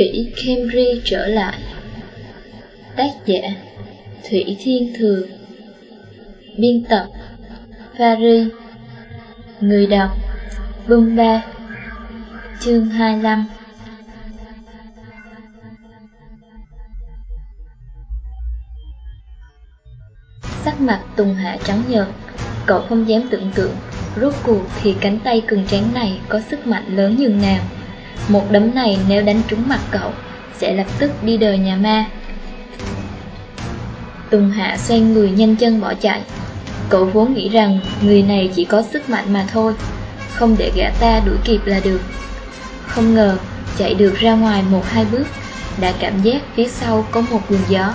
Kỷ Camry trở lại. Tác giả, Thủy Thiên Thừa Biên tập Paris Người đọc Bumba Chương 25 Sắc mặt Tùng Hạ trắng nhợt, Cậu không dám tưởng tượng, Rốt cuộc thì cánh tay cường tráng này có sức mạnh lớn như nào. Một đấm này nếu đánh trúng mặt cậu, Sẽ lập tức đi đời nhà ma. Tùng Hạ xoay người nhanh chân bỏ chạy. Cậu vốn nghĩ rằng người này chỉ có sức mạnh mà thôi, Không để gã ta đuổi kịp là được. Không ngờ, chạy được ra ngoài một hai bước, Đã cảm giác phía sau có một luồng gió.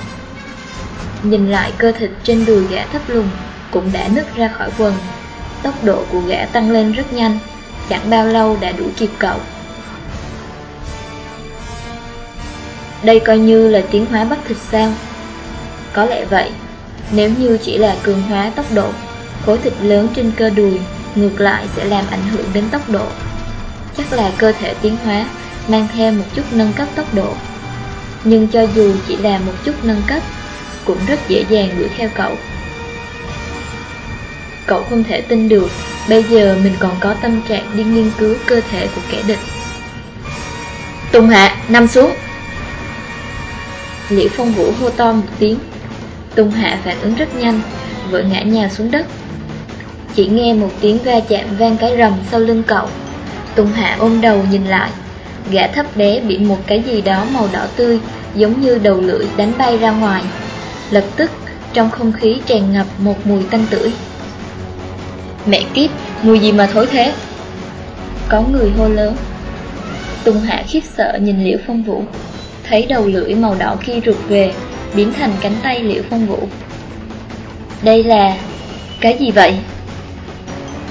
Nhìn lại cơ thịt trên đùi gã thấp lùng Cũng đã nứt ra khỏi quần. Tốc độ của gã tăng lên rất nhanh, Chẳng bao lâu đã đuổi kịp cậu. Đây coi như là tiến hóa bắt thịt sao? Có lẽ vậy. Nếu như chỉ là cường hóa tốc độ Khối thịt lớn trên cơ đùi Ngược lại sẽ làm ảnh hưởng đến tốc độ. Chắc là cơ thể tiến hóa Mang theo một chút nâng cấp tốc độ. Nhưng cho dù chỉ là một chút nâng cấp Cũng rất dễ dàng đuổi theo cậu. Cậu không thể tin được Bây giờ mình còn có tâm trạng đi nghiên cứu cơ thể của kẻ địch. Tùng Hạ, nằm xuống. Liễu Phong Vũ hô to một tiếng. Tùng Hạ phản ứng rất nhanh Vội ngã nhào xuống đất. Chỉ nghe một tiếng va chạm vang cái rầm sau lưng cậu. Tùng Hạ ôm đầu nhìn lại. Gã thấp bé bị một cái gì đó màu đỏ tươi Giống như đầu lưỡi đánh bay ra ngoài. Lập tức trong không khí tràn ngập một mùi tanh tưởi. Mẹ kiếp, mùi gì mà thối thế? Có người hô lớn. Tùng Hạ khiếp sợ nhìn Liễu Phong Vũ. Thấy đầu lưỡi màu đỏ kia rụt về, Biến thành cánh tay Liễu Phong Vũ. Đây là... cái gì vậy?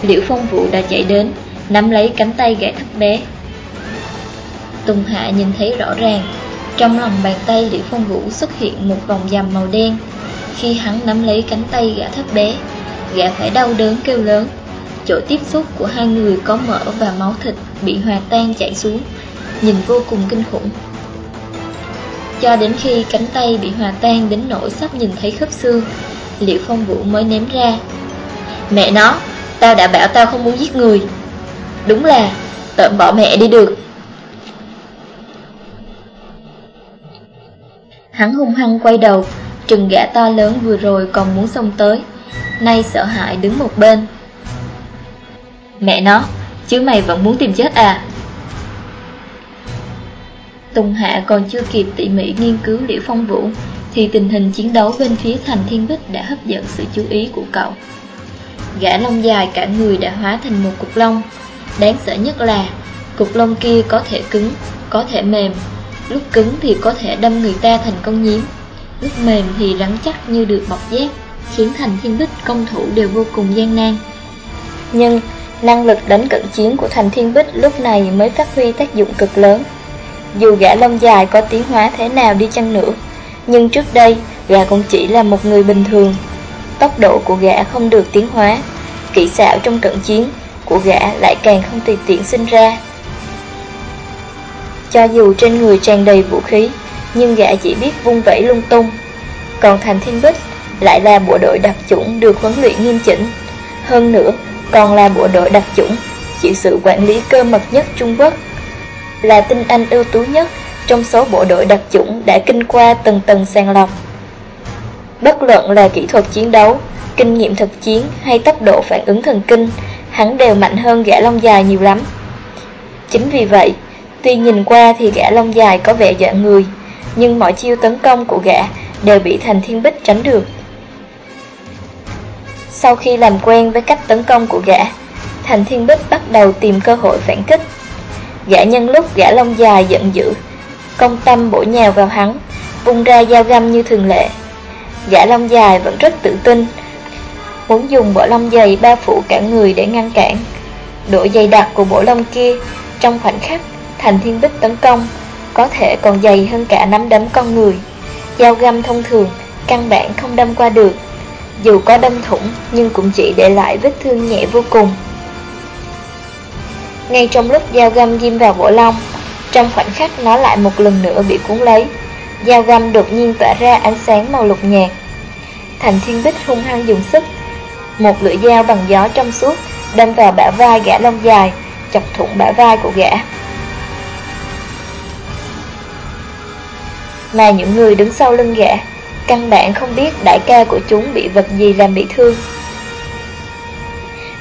Liễu Phong Vũ đã chạy đến, Nắm lấy cánh tay gã thấp bé. Tùng Hạ nhìn thấy rõ ràng, Trong lòng bàn tay Liễu Phong Vũ xuất hiện một vòng dầm màu đen. Khi hắn nắm lấy cánh tay gã thấp bé, Gã phải đau đớn kêu lớn. Chỗ tiếp xúc của hai người có mỡ và máu thịt bị hòa tan chảy xuống, Nhìn vô cùng kinh khủng. Cho đến khi cánh tay bị hòa tan đến nỗi sắp nhìn thấy khớp xương Liệu phong vũ mới ném ra. Mẹ nó, tao đã bảo tao không muốn giết người. Đúng là, tợm bỏ mẹ đi được. Hắn hung hăng quay đầu Trừng gã to lớn vừa rồi còn muốn xông tới. Nay sợ hãi đứng một bên. Mẹ nó Chứ mày vẫn muốn tìm chết à? Tùng Hạ còn chưa kịp tỉ mỉ nghiên cứu Liễu Phong Vũ Thì tình hình chiến đấu bên phía thành thiên bích đã hấp dẫn sự chú ý của cậu Gã lông dài cả người đã hóa thành một cục lông Đáng sợ nhất là Cục lông kia có thể cứng, có thể mềm Lúc cứng thì có thể đâm người ta thành con nhím Lúc mềm thì rắn chắc như được bọc dép khiến thành thiên bích công thủ đều vô cùng gian nan. Nhưng, năng lực đánh cận chiến của thành thiên bích lúc này mới phát huy tác dụng cực lớn. Dù gã lông dài có tiến hóa thế nào đi chăng nữa, nhưng trước đây gã cũng chỉ là một người bình thường. Tốc độ của gã không được tiến hóa, kỹ xảo trong trận chiến của gã lại càng không tùy tiện sinh ra. Cho dù trên người tràn đầy vũ khí, nhưng gã chỉ biết vung vẩy lung tung. Còn thành thiên bích lại là bộ đội đặc chủng được huấn luyện nghiêm chỉnh. Hơn nữa, còn là bộ đội đặc chủng, chịu sự quản lý cơ mật nhất Trung Quốc. Là tinh anh ưu tú nhất trong số bộ đội đặc chủng đã kinh qua từng tầng sàng lọc. Bất luận là kỹ thuật chiến đấu, kinh nghiệm thực chiến hay tốc độ phản ứng thần kinh, hắn đều mạnh hơn gã lông dài nhiều lắm. Chính vì vậy, tuy nhìn qua thì gã lông dài có vẻ dọa người, nhưng mọi chiêu tấn công của gã đều bị thành thiên bích tránh được. Sau khi làm quen với cách tấn công của gã, Thành Thiên Bích bắt đầu tìm cơ hội phản kích. Gã nhân lúc gã lông dài giận dữ, công tâm bổ nhào vào hắn, vung ra dao găm như thường lệ. Gã lông dài vẫn rất tự tin, muốn dùng bộ lông dày bao phủ cả người để ngăn cản. Độ dày đặc của bộ lông kia, trong khoảnh khắc Thành Thiên Bích tấn công, có thể còn dày hơn cả nắm đấm con người. Dao găm thông thường, căn bản không đâm qua được. Dù có đâm thủng nhưng cũng chỉ để lại vết thương nhẹ vô cùng ngay trong lúc dao găm ghim vào vỗ lông, Trong khoảnh khắc nó lại một lần nữa bị cuốn lấy, Dao găm đột nhiên tỏa ra ánh sáng màu lục nhạt. Thành thiên bích hung hăng dùng sức, Một lưỡi dao bằng gió trong suốt, Đâm vào bả vai gã lông dài, Chọc thủng bả vai của gã. Mà những người đứng sau lưng gã, Căn bản không biết đại ca của chúng bị vật gì làm bị thương.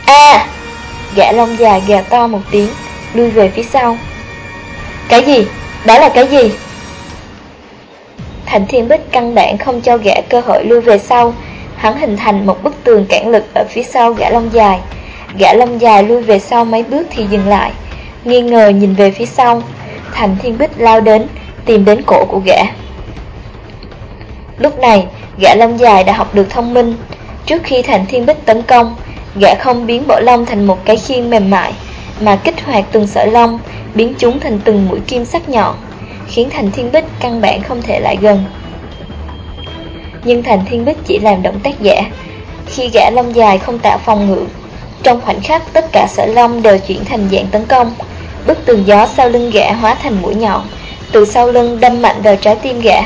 A! Gã lông dài gà to một tiếng, Lui về phía sau. Cái gì? Đó là cái gì? Thành Thiên Bích căn bản không cho gã cơ hội lui về sau. Hắn hình thành một bức tường cản lực ở phía sau gã lông dài. Gã lông dài lui về sau mấy bước thì dừng lại. Nghi ngờ nhìn về phía sau. Thành Thiên Bích lao đến, Tìm đến cổ của gã. Lúc này, gã lông dài đã học được thông minh. Trước khi Thành Thiên Bích tấn công Gã không biến bộ lông thành một cái khiên mềm mại, Mà kích hoạt từng sợi lông, Biến chúng thành từng mũi kim sắc nhọn, Khiến Thành Thiên Bích căn bản không thể lại gần. Nhưng Thành Thiên Bích chỉ làm động tác giả. Khi gã lông dài không tạo phòng ngự, Trong khoảnh khắc tất cả sợi lông đều chuyển thành dạng tấn công. Bức tường gió sau lưng gã hóa thành mũi nhọn, Từ sau lưng đâm mạnh vào trái tim gã.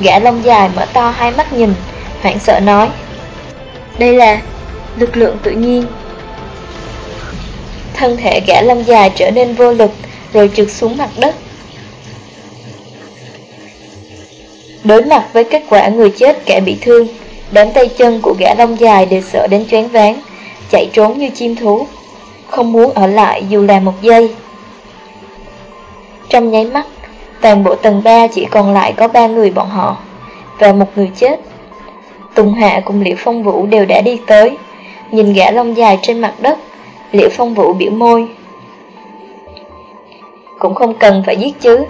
Gã lông dài mở to hai mắt nhìn, Hoảng sợ nói đây là lực lượng tự nhiên. Thân thể gã lông dài trở nên vô lực, Rồi trượt xuống mặt đất. Đối mặt với kết quả người chết kẻ bị thương Đám tay chân của gã lông dài đều sợ đến choáng váng, Chạy trốn như chim thú, Không muốn ở lại dù là một giây. Trong nháy mắt, Toàn bộ tầng 3 chỉ còn lại có ba người bọn họ Và một người chết. Tùng Hạ cùng Liễu Phong Vũ đều đã đi tới. Nhìn gã lông dài trên mặt đất, Liễu Phong Vũ biểu môi. Cũng không cần phải giết chứ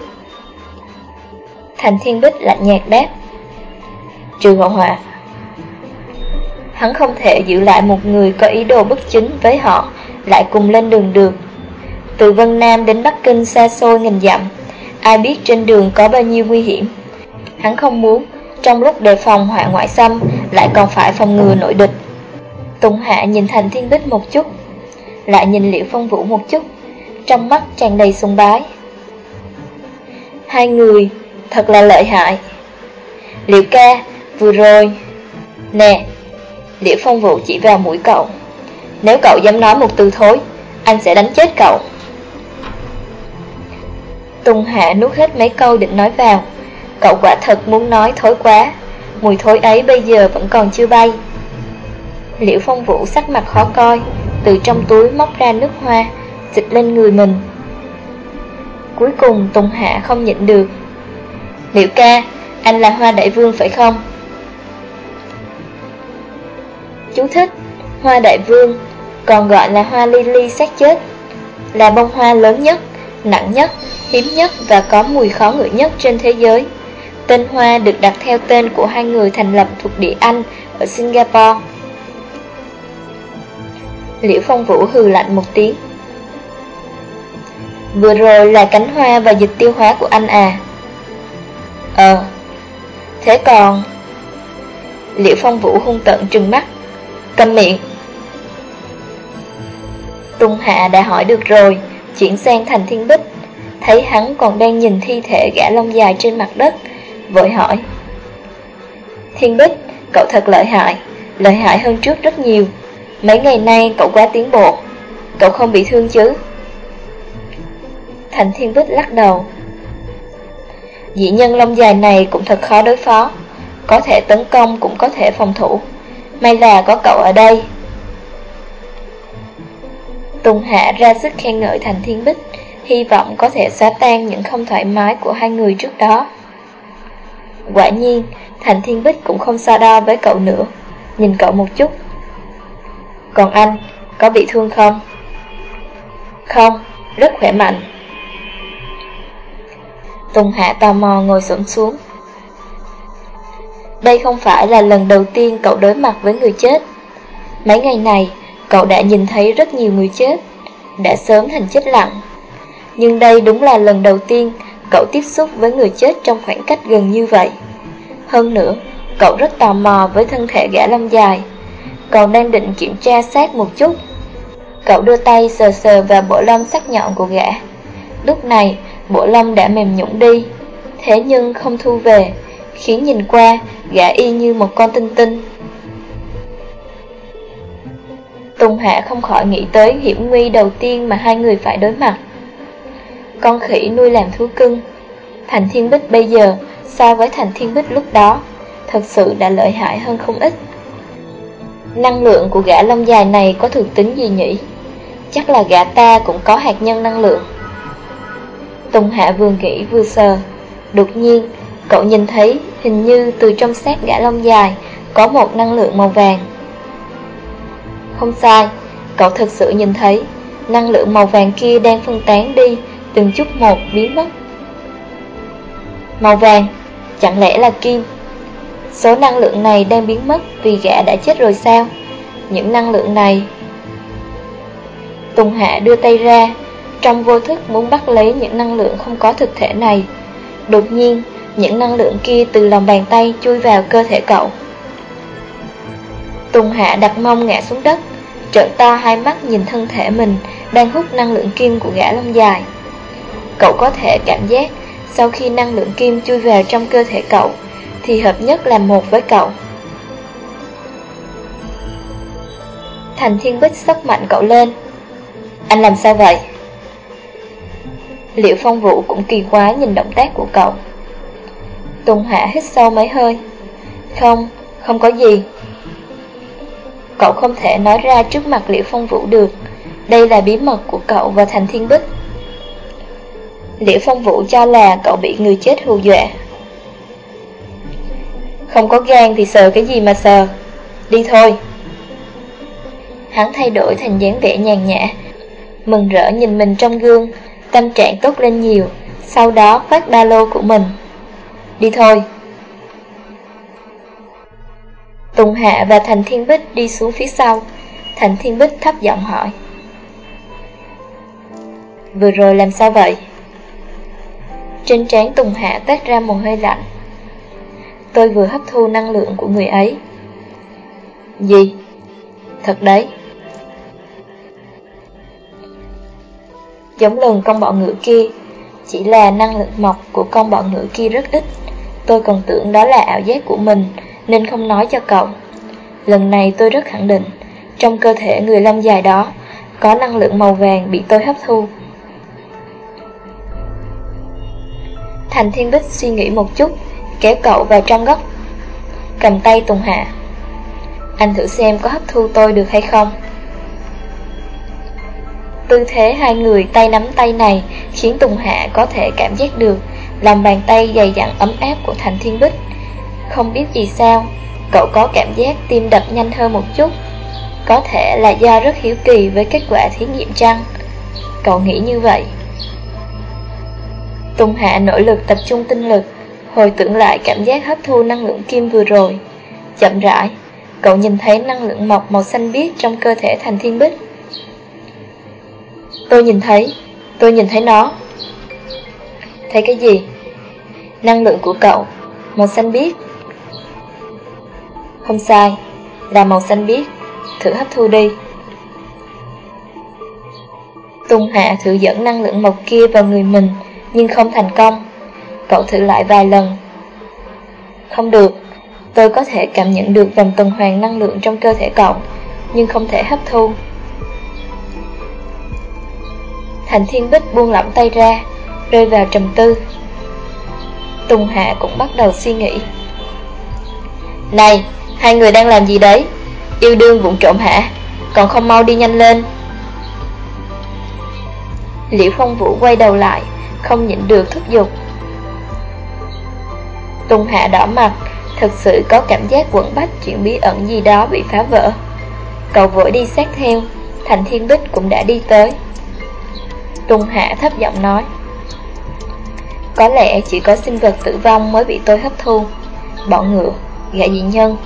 Thành Thiên Bích lạnh nhạt đáp. Trừ Ngọc Hòa, Hắn không thể giữ lại một người có ý đồ bất chính với họ, Lại cùng lên đường được. Từ Vân Nam đến Bắc Kinh xa xôi nghìn dặm, Ai biết trên đường có bao nhiêu nguy hiểm. Hắn không muốn, Trong lúc đề phòng họa ngoại xâm lại còn phải phòng ngừa nội địch. Tùng Hạ nhìn Thành Thiên Bích một chút, Lại nhìn Liễu Phong Vũ một chút, Trong mắt tràn đầy sùng bái. Hai người Thật là lợi hại. Liễu ca, Vừa rồi. Nè, Liễu Phong Vũ chỉ vào mũi cậu. Nếu cậu dám nói một từ thối, Anh sẽ đánh chết cậu. Tùng Hạ nuốt hết mấy câu định nói vào. Cậu quả thật muốn nói thối quá. Mùi thối ấy bây giờ vẫn còn chưa bay. Liễu Phong Vũ sắc mặt khó coi, Từ trong túi móc ra nước hoa Dịch lên người mình. Cuối cùng Tùng Hạ không nhịn được. Liễu ca, Anh là hoa đại vương phải không? Chú thích, Hoa đại vương, Còn gọi là hoa lily xác chết, Là bông hoa lớn nhất, Nặng nhất, hiếm nhất và có mùi khó ngửi nhất trên thế giới. Tên hoa được đặt theo tên của hai người thành lập thuộc địa Anh ở Singapore. Liễu Phong Vũ hừ lạnh một tiếng. Vừa rồi là cánh hoa và dịch tiêu hóa của anh à? Ờ, thế còn... Liễu Phong Vũ hung tận trừng mắt, cầm miệng. Tung Hạ đã hỏi được rồi, chuyển sang thành thiên bích thấy hắn còn đang nhìn thi thể gã lông dài trên mặt đất, vội hỏi. Thiên Bích, cậu thật lợi hại, lợi hại hơn trước rất nhiều. Mấy ngày nay cậu quá tiến bộ, cậu không bị thương chứ? Thành Thiên Bích lắc đầu. Dị nhân lông dài này cũng thật khó đối phó, có thể tấn công cũng có thể phòng thủ. May là có cậu ở đây. Tùng Hạ ra sức khen ngợi Thành Thiên Bích hy vọng có thể xóa tan những không thoải mái của hai người trước đó. Quả nhiên, Thành Thiên Bích cũng không so đo với cậu nữa, nhìn cậu một chút. Còn anh, có bị thương không? Không, rất khỏe mạnh. Tùng Hạ tò mò ngồi xổm xuống. Đây không phải là lần đầu tiên cậu đối mặt với người chết. Mấy ngày này, cậu đã nhìn thấy rất nhiều người chết, đã sớm thành chết lặng. Nhưng đây đúng là lần đầu tiên cậu tiếp xúc với người chết trong khoảng cách gần như vậy. Hơn nữa, cậu rất tò mò với thân thể gã lông dài, còn đang định kiểm tra sát một chút. Cậu đưa tay sờ sờ vào bộ lông sắc nhọn của gã, Lúc này, bộ lông đã mềm nhũng đi, thế nhưng không thu về, khiến nhìn qua gã y như một con tinh tinh. Tùng Hạ không khỏi nghĩ tới hiểm nguy đầu tiên mà hai người phải đối mặt. Con khỉ nuôi làm thú cưng, Thành Thiên Bích bây giờ so với Thành Thiên Bích lúc đó, thật sự đã lợi hại hơn không ít. Năng lượng của gã lông dài này có thuộc tính gì nhỉ? Chắc là gã ta cũng có hạt nhân năng lượng. Tùng Hạ vừa nghĩ vừa sờ, đột nhiên cậu nhìn thấy hình như từ trong xác gã lông dài có một năng lượng màu vàng. Không sai, cậu thực sự nhìn thấy năng lượng màu vàng kia đang phân tán đi, từng chút một biến mất. Màu vàng, chẳng lẽ là kim? Số năng lượng này đang biến mất vì gã đã chết rồi sao? Những năng lượng này... Tùng Hạ đưa tay ra, trong vô thức muốn bắt lấy những năng lượng không có thực thể này. Đột nhiên, những năng lượng kia từ lòng bàn tay chui vào cơ thể cậu. Tùng Hạ đặt mông ngã xuống đất, trợn to hai mắt nhìn thân thể mình đang hút năng lượng kim của gã lông dài. Cậu có thể cảm giác sau khi năng lượng kim chui vào trong cơ thể cậu thì hợp nhất làm một với cậu. Thành Thiên Bích sốc mạnh cậu lên. Anh làm sao vậy? Liệu phong vũ cũng kỳ quá nhìn động tác của cậu. Tùng Hạ hít sâu mấy hơi. Không, không có gì. Cậu không thể nói ra trước mặt Liễu Phong Vũ được Đây là bí mật của cậu và Thành Thiên Bích Liễu Phong Vũ cho là cậu bị người chết hù dọa. Không có gan thì sợ cái gì mà sợ? Đi thôi. Hắn thay đổi thành dáng vẻ nhàn nhã, Mừng rỡ nhìn mình trong gương, Tâm trạng tốt lên nhiều, Sau đó phát ba lô của mình. Đi thôi. Tùng Hạ và Thành Thiên Bích đi xuống phía sau. Thành Thiên Bích thấp giọng hỏi. Vừa rồi làm sao vậy? Trên trán Tùng Hạ tách ra một hơi lạnh Tôi vừa hấp thu năng lượng của người ấy Gì? Thật đấy Giống lần con bọ ngựa kia Chỉ là năng lượng mọc của con bọ ngựa kia rất ít Tôi còn tưởng đó là ảo giác của mình nên không nói cho cậu. Lần này tôi rất khẳng định, trong cơ thể người lông dài đó có năng lượng màu vàng bị tôi hấp thu. Thành Thiên Bích suy nghĩ một chút, kéo cậu vào trong góc, cầm tay Tùng Hạ. Anh thử xem có hấp thu tôi được hay không. Tư thế hai người tay nắm tay này khiến Tùng Hạ có thể cảm giác được lòng bàn tay dày dặn ấm áp của Thành Thiên Bích. Không biết vì sao, cậu có cảm giác tim đập nhanh hơn một chút. Có thể là do rất hiếu kỳ với kết quả thí nghiệm chăng? Cậu nghĩ như vậy. Tùng Hạ nỗ lực tập trung tinh lực, hồi tưởng lại cảm giác hấp thu năng lượng kim vừa rồi. Chậm rãi, cậu nhìn thấy năng lượng mọc màu xanh biếc trong cơ thể thành thiên bích. Tôi nhìn thấy, tôi nhìn thấy nó. Thấy cái gì? Năng lượng của cậu, màu xanh biếc không sai, là màu xanh biếc, thử hấp thu đi. Tùng Hạ thử dẫn năng lượng mộc kia vào người mình, nhưng không thành công. Cậu thử lại vài lần. Không được, tôi có thể cảm nhận được vòng tuần hoàn năng lượng trong cơ thể cậu, nhưng không thể hấp thu. Thành Thiên Bích buông lỏng tay ra, rơi vào trầm tư. Tùng Hạ cũng bắt đầu suy nghĩ. Này, Hai người đang làm gì đấy Yêu đương vụng trộm hả Còn không mau đi nhanh lên Liễu phong vũ quay đầu lại không nhịn được thúc giục. Tùng hạ đỏ mặt Thật sự có cảm giác quẩn bách Chuyện bí ẩn gì đó bị phá vỡ. Cậu vội đi sát theo Thành thiên bích cũng đã đi tới. Tùng hạ thấp giọng nói Có lẽ chỉ có sinh vật tử vong mới bị tôi hấp thu Bọn ngựa, gã dị nhân.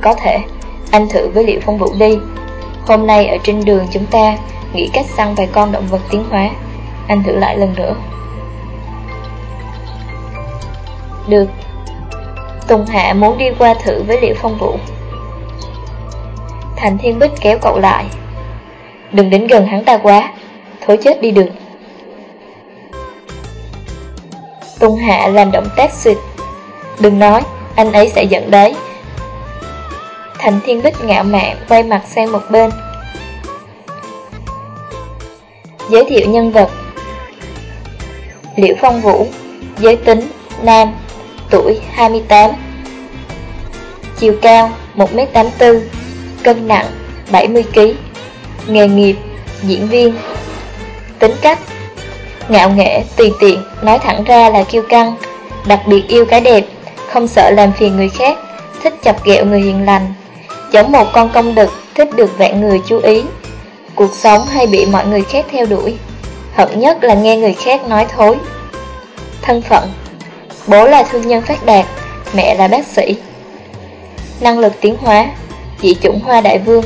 Có thể, anh thử với liệu phong vũ đi. Hôm nay ở trên đường chúng ta Nghĩ cách săn vài con động vật tiến hóa Anh thử lại lần nữa Được Tùng Hạ muốn đi qua thử với liệu phong vũ Thành Thiên Bích kéo cậu lại Đừng đến gần hắn ta quá thối chết đi được. Tung Hạ làm động tác xịt. Đừng nói, anh ấy sẽ giận đấy. Thành Thiên Bích ngạo mạn quay mặt sang một bên. Giới thiệu nhân vật. Liễu Phong Vũ Giới tính Nam Tuổi 28 Chiều cao 1m84 Cân nặng 70kg Nghề nghiệp Diễn viên. Tính cách Ngạo nghệ, tùy tiện, nói thẳng ra là kiêu căng Đặc biệt yêu cái đẹp Không sợ làm phiền người khác Thích chọc ghẹo người hiền lành. Giống một con công đực Thích được vạn người chú ý. Cuộc sống hay bị mọi người khác theo đuổi. Hận nhất là nghe người khác nói thối. Thân phận. Bố là thương nhân phát đạt, Mẹ là bác sĩ. Năng lực tiến hóa. Dị chủng hoa đại vương.